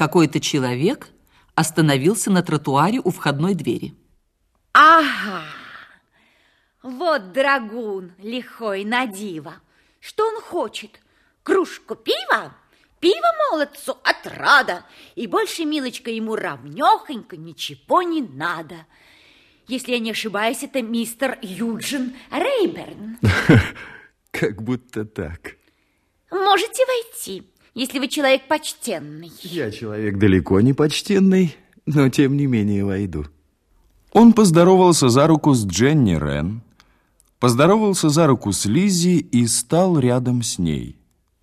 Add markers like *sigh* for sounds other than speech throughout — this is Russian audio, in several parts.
Какой-то человек остановился на тротуаре у входной двери. Ага, вот драгун лихой на диво. Что он хочет? Кружку пива? Пиво молодцу отрада, и больше, милочка, ему равнёхонько ничего не надо. Если я не ошибаюсь, это мистер Юджин Рейберн. *laughs* Как будто так. Можете войти, если вы человек почтенный. Я человек далеко не почтенный, но тем не менее войду. Он поздоровался за руку с Дженни Рен, поздоровался за руку с Лиззи и стал рядом с ней,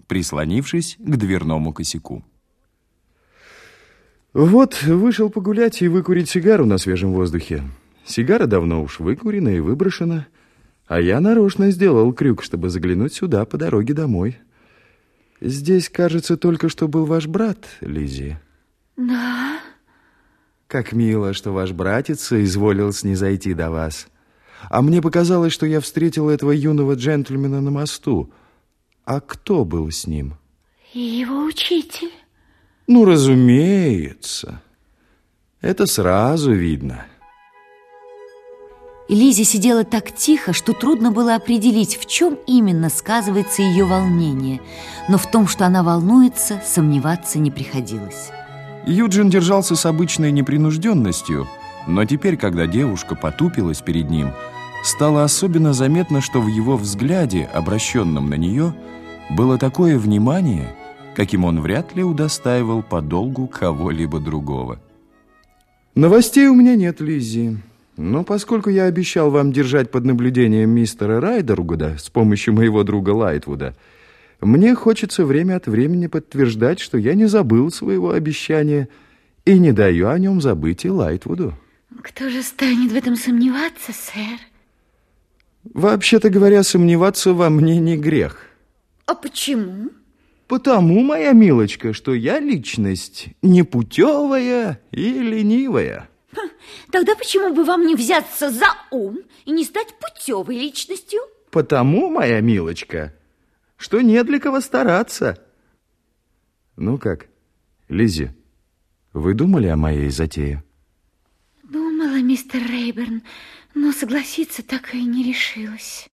прислонившись к дверному косяку. Вот, вышел погулять и выкурить сигару на свежем воздухе. Сигара давно уж выкурена и выброшена, а я нарочно сделал крюк, чтобы заглянуть сюда по дороге домой. Здесь, кажется, только что был ваш брат, Лизи. Да. Как мило, что ваш братец изволил снизойти до вас. А мне показалось, что я встретил этого юного джентльмена на мосту. А кто был с ним? Его учитель. Ну, разумеется. Это сразу видно. И Лизе сидела так тихо, что трудно было определить, в чем именно сказывается ее волнение. Но в том, что она волнуется, сомневаться не приходилось. Юджин держался с обычной непринужденностью, но теперь, когда девушка потупилась перед ним, стало особенно заметно, что в его взгляде, обращенном на нее, было такое внимание, каким он вряд ли удостаивал подолгу кого-либо другого. Новостей у меня нет, Лиззи. Но поскольку я обещал вам держать под наблюдением мистера Райдергуда с помощью моего друга Лайтвуда, мне хочется время от времени подтверждать, что я не забыл своего обещания и не даю о нем забыть и Лайтвуду. Кто же станет в этом сомневаться, сэр? Вообще-то говоря, сомневаться во мне не грех. А почему? Потому, моя милочка, что я личность непутевая и ленивая. Тогда почему бы вам не взяться за ум и не стать путевой личностью? Потому, моя милочка, что не для кого стараться. Ну как, Лизи, вы думали о моей затее? Думала, мистер Рейберн, но согласиться так и не решилась.